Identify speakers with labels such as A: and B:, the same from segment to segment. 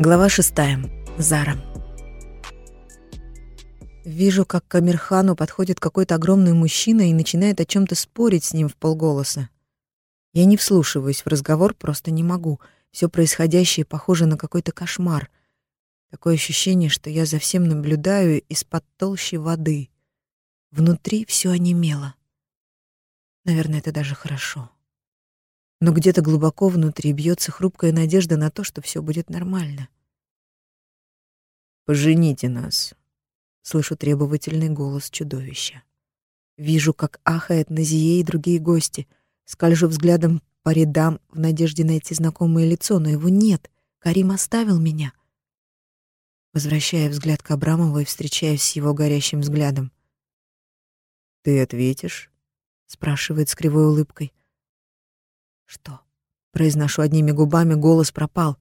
A: Глава шестая. Зара. Вижу, как к Амирхану подходит какой-то огромный мужчина и начинает о чем то спорить с ним в полголоса. Я не вслушиваюсь в разговор, просто не могу. Все происходящее похоже на какой-то кошмар. Такое ощущение, что я за всем наблюдаю из-под толщи воды. Внутри все онемело. Наверное, это даже хорошо. Но где-то глубоко внутри бьется хрупкая надежда на то, что все будет нормально.
B: «Пожените нас», —
A: слышу требовательный голос чудовища. Вижу, как ахает Назие и другие гости. Скольжу взглядом по рядам в надежде найти знакомое лицо, но его нет. Карим оставил меня. Возвращая взгляд к Абрамову и встречаюсь с его горящим взглядом.
B: «Ты ответишь?»
A: — спрашивает с кривой улыбкой. «Что?» — произношу одними губами, голос пропал.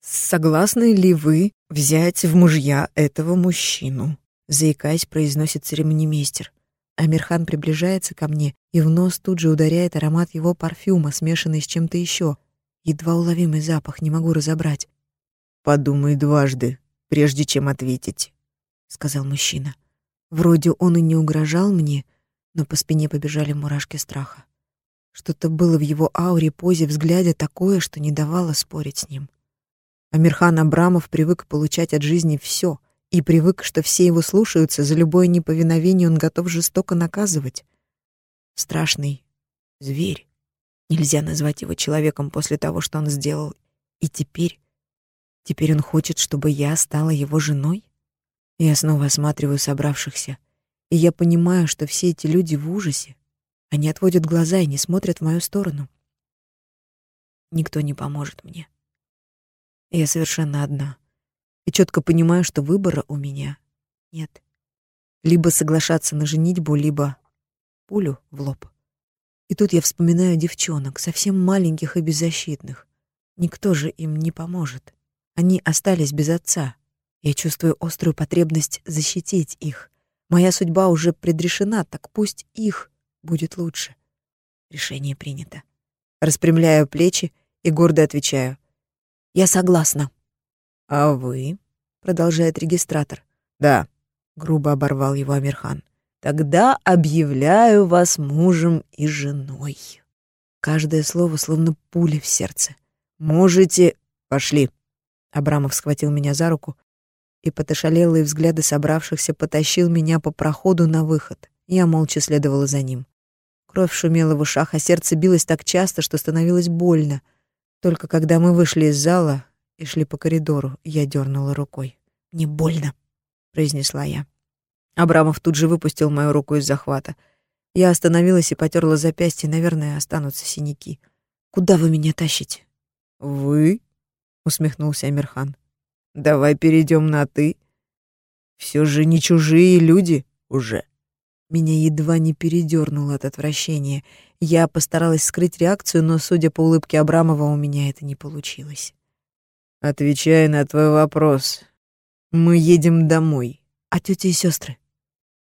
B: «Согласны ли вы взять в мужья этого мужчину?»
A: Заикаясь, произносит церемонимейстер. Амирхан приближается ко мне, и в нос тут же ударяет аромат его парфюма, смешанный с чем-то еще. Едва уловимый запах, не могу разобрать.
B: «Подумай дважды, прежде чем ответить», — сказал мужчина.
A: Вроде он и не угрожал мне, но по спине побежали мурашки страха. Что-то было в его ауре, позе, взгляде такое, что не давало спорить с ним. Амирхан Абрамов привык получать от жизни все — и привык, что все его слушаются, за любое неповиновение он готов жестоко наказывать. Страшный зверь. Нельзя назвать его человеком после того, что он сделал. И теперь... Теперь он хочет, чтобы я стала его женой? Я снова осматриваю собравшихся, и я понимаю, что все эти люди в ужасе. Они отводят глаза и не смотрят в мою сторону. Никто не поможет мне. Я совершенно одна и четко понимаю, что выбора у меня нет. Либо соглашаться на женитьбу, либо пулю в лоб. И тут я вспоминаю девчонок, совсем маленьких и беззащитных. Никто же им не поможет. Они остались без отца. Я чувствую острую потребность защитить их. Моя судьба уже предрешена, так пусть их будет лучше. Решение принято. Распрямляю плечи и гордо отвечаю. Я согласна.
B: «А вы?»
A: — продолжает регистратор.
B: «Да», —
A: грубо оборвал его Амирхан.
B: «Тогда объявляю вас мужем и женой».
A: Каждое слово словно пуля в сердце.
B: «Можете...» «Пошли».
A: Абрамов схватил меня за руку и под ошалелые взгляды собравшихся потащил меня по проходу на выход. Я молча следовала за ним. Кровь шумела в ушах, а сердце билось так часто, что становилось больно. Только когда мы вышли из зала, и шли по коридору. Я дернула рукой. «Мне больно», — произнесла я. Абрамов тут же выпустил мою руку из захвата. Я остановилась и потерла запястье, наверное, останутся синяки. «Куда вы меня тащите?»
B: «Вы?» — усмехнулся Амирхан. «Давай перейдем на «ты». Все же не чужие люди уже».
A: Меня едва не передернуло от отвращения. Я постаралась скрыть реакцию, но, судя по улыбке Абрамова, у меня это не получилось.
B: Отвечая на твой вопрос, мы едем домой.
A: А тетя и сестры?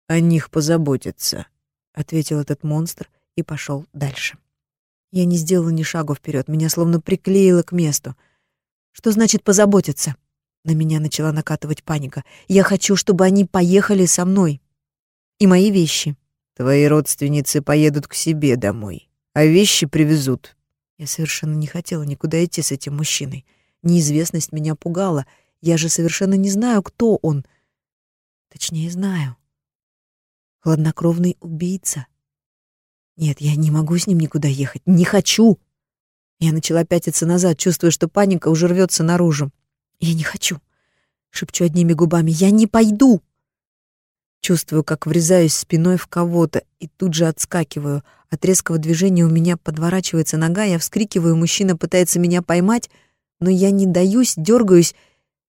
B: О них позаботятся,
A: ответил этот монстр и пошел дальше. Я не сделала ни шагу вперед, меня словно приклеило к месту. Что значит позаботиться? На меня начала накатывать паника. Я хочу, чтобы они поехали со мной. И мои вещи.
B: Твои родственницы поедут к себе домой, а вещи привезут.
A: Я совершенно не хотела никуда идти с этим мужчиной. Неизвестность меня пугала. Я же совершенно не знаю, кто он. Точнее, знаю. Хладнокровный убийца. Нет, я не могу с ним никуда ехать. Не хочу. Я начала пятиться назад, чувствуя, что паника уже рвется наружу. Я не хочу. Шепчу одними губами. Я не пойду. Чувствую, как врезаюсь спиной в кого-то и тут же отскакиваю. От резкого движения у меня подворачивается нога, я вскрикиваю, мужчина пытается меня поймать — но я не даюсь, дергаюсь,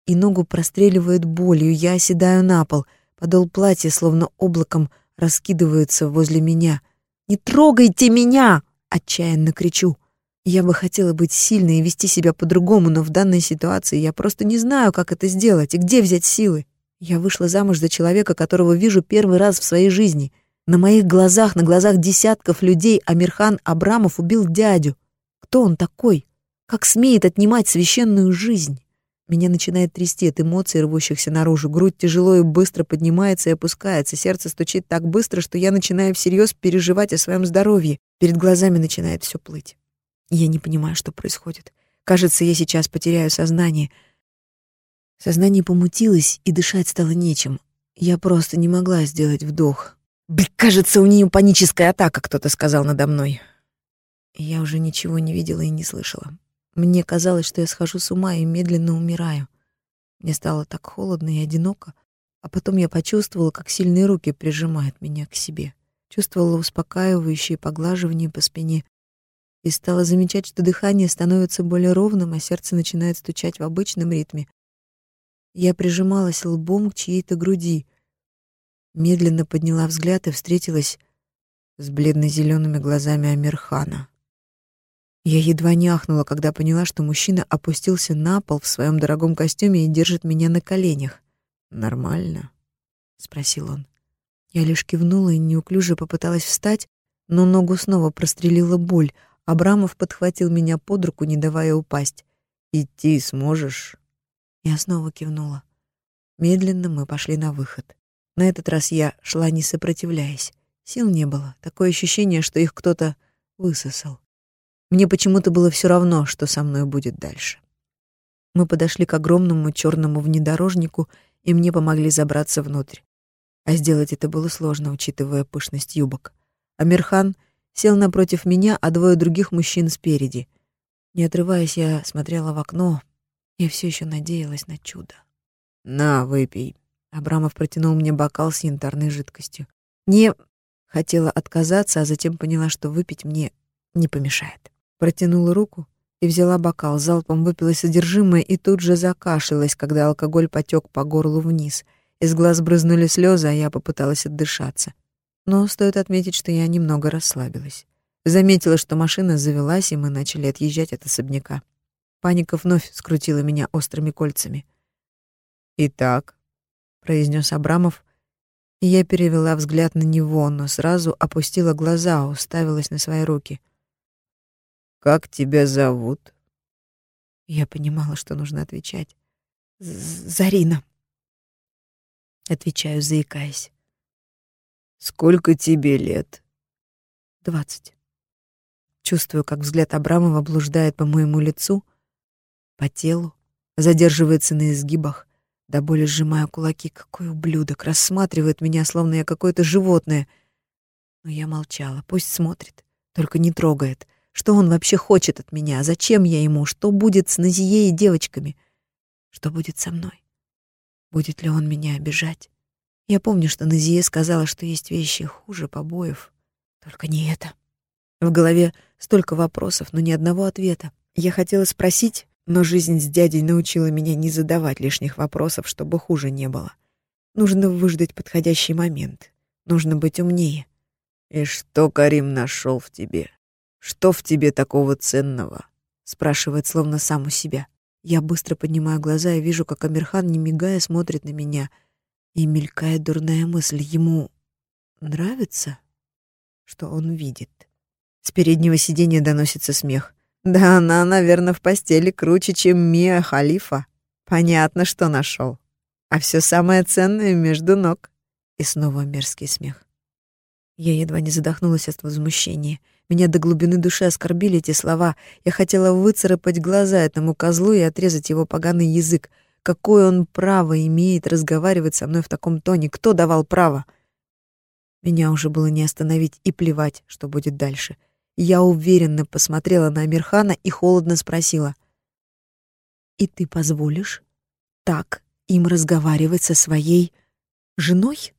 A: и ногу простреливает болью. Я оседаю на пол. Подол платья словно облаком раскидывается возле меня. «Не трогайте меня!» — отчаянно кричу. Я бы хотела быть сильной и вести себя по-другому, но в данной ситуации я просто не знаю, как это сделать и где взять силы. Я вышла замуж за человека, которого вижу первый раз в своей жизни. На моих глазах, на глазах десятков людей Амирхан Абрамов убил дядю. Кто он такой? Как смеет отнимать священную жизнь? Меня начинает трясти от эмоций, рвущихся наружу. Грудь тяжело и быстро поднимается и опускается. Сердце стучит так быстро, что я начинаю всерьез переживать о своем здоровье. Перед глазами начинает все плыть. Я не понимаю, что происходит. Кажется, я сейчас потеряю сознание. Сознание помутилось, и дышать стало нечем. Я просто не могла сделать вдох. «Блин, кажется, у нее паническая атака», — кто-то сказал надо мной. Я уже ничего не видела и не слышала. Мне казалось, что я схожу с ума и медленно умираю. Мне стало так холодно и одиноко, а потом я почувствовала, как сильные руки прижимают меня к себе. Чувствовала успокаивающее поглаживание по спине и стала замечать, что дыхание становится более ровным, а сердце начинает стучать в обычном ритме. Я прижималась лбом к чьей-то груди, медленно подняла взгляд и встретилась с бледно-зелеными глазами Амирхана. Я едва не ахнула, когда поняла, что мужчина опустился на пол в своем дорогом костюме и держит меня на коленях. «Нормально?» — спросил он. Я лишь кивнула и неуклюже попыталась встать, но ногу снова прострелила боль. Абрамов подхватил меня под руку, не давая упасть. «Идти сможешь?» Я снова кивнула. Медленно мы пошли на выход. На этот раз я шла не сопротивляясь. Сил не было. Такое ощущение, что их кто-то высосал. Мне почему-то было все равно, что со мной будет дальше. Мы подошли к огромному черному внедорожнику, и мне помогли забраться внутрь. А сделать это было сложно, учитывая пышность юбок. Амирхан сел напротив меня, а двое других мужчин спереди. Не отрываясь, я смотрела в окно. Я все еще надеялась на чудо. «На, выпей». Абрамов протянул мне бокал с янтарной жидкостью. Не хотела отказаться, а затем поняла, что выпить мне не помешает. Протянула руку и взяла бокал, залпом выпила содержимое и тут же закашлялась, когда алкоголь потек по горлу вниз. Из глаз брызнули слезы, а я попыталась отдышаться. Но стоит отметить, что я немного расслабилась. Заметила, что машина завелась, и мы начали отъезжать от особняка. Паника вновь скрутила меня острыми кольцами. «Итак», — произнес Абрамов, и я перевела взгляд на него, но сразу опустила глаза, уставилась на свои руки — как тебя зовут? Я понимала, что нужно отвечать. Зарина. Отвечаю, заикаясь. Сколько тебе лет? Двадцать. Чувствую, как взгляд Абрамова блуждает по моему лицу, по телу, задерживается на изгибах. До боли сжимаю кулаки. Какой ублюдок рассматривает меня, словно я какое-то животное. Но я молчала. Пусть смотрит, только не трогает. Что он вообще хочет от меня? Зачем я ему? Что будет с Назией и девочками? Что будет со мной? Будет ли он меня обижать? Я помню, что Назия сказала, что есть вещи хуже побоев. Только не это. В голове столько вопросов, но ни одного ответа. Я хотела спросить, но жизнь с дядей научила меня не задавать лишних вопросов, чтобы хуже не было. Нужно выждать подходящий момент. Нужно быть умнее. «И что Карим нашел в тебе?» «Что в тебе такого ценного?» — спрашивает словно сам у себя. Я быстро поднимаю глаза и вижу, как Амирхан, не мигая, смотрит на меня. И мелькает дурная мысль. Ему нравится, что он видит. С переднего сиденья доносится смех. Да она, наверное, в постели круче, чем Мия Халифа. Понятно, что нашел. А все самое ценное между ног. И снова мерзкий смех. Я едва не задохнулась от возмущения. Меня до глубины души оскорбили эти слова. Я хотела выцарапать глаза этому козлу и отрезать его поганый язык. Какое он право имеет разговаривать со мной в таком тоне? Кто давал право? Меня уже было не остановить и плевать, что будет дальше. Я уверенно посмотрела на Амирхана и холодно спросила. «И ты позволишь так им разговаривать со своей женой?»